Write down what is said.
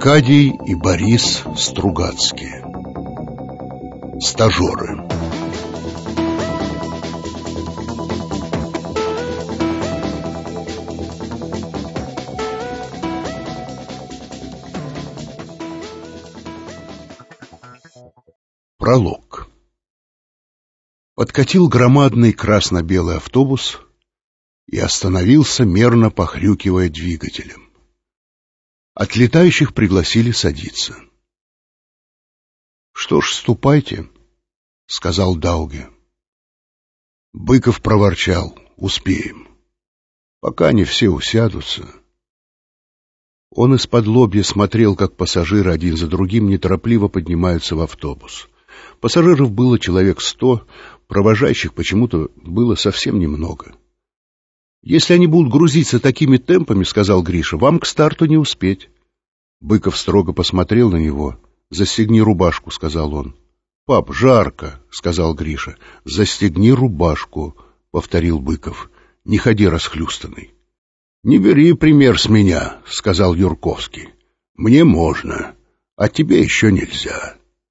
Аркадий и Борис Стругацкие. Стажеры. Пролог. Подкатил громадный красно-белый автобус и остановился, мерно похрюкивая двигателем. От летающих пригласили садиться. «Что ж, ступайте», — сказал Дауге. Быков проворчал. «Успеем. Пока не все усядутся». Он из-под лобья смотрел, как пассажиры один за другим неторопливо поднимаются в автобус. Пассажиров было человек сто, провожающих почему-то было совсем немного. «Если они будут грузиться такими темпами, — сказал Гриша, — вам к старту не успеть». Быков строго посмотрел на него. «Застегни рубашку», — сказал он. «Пап, жарко», — сказал Гриша. «Застегни рубашку», — повторил Быков. «Не ходи расхлюстанный». «Не бери пример с меня», — сказал Юрковский. «Мне можно, а тебе еще нельзя».